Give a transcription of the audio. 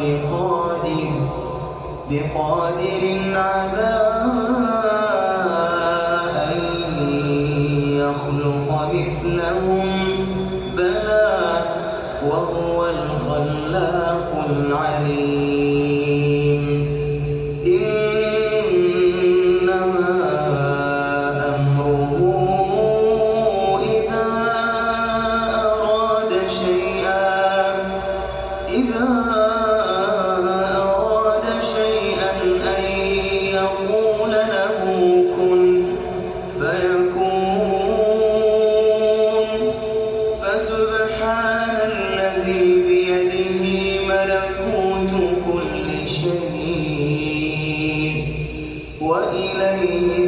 بقادر بقادر على أن يخلق مثلهم. بلى وهو الخلاق العليم. وإليه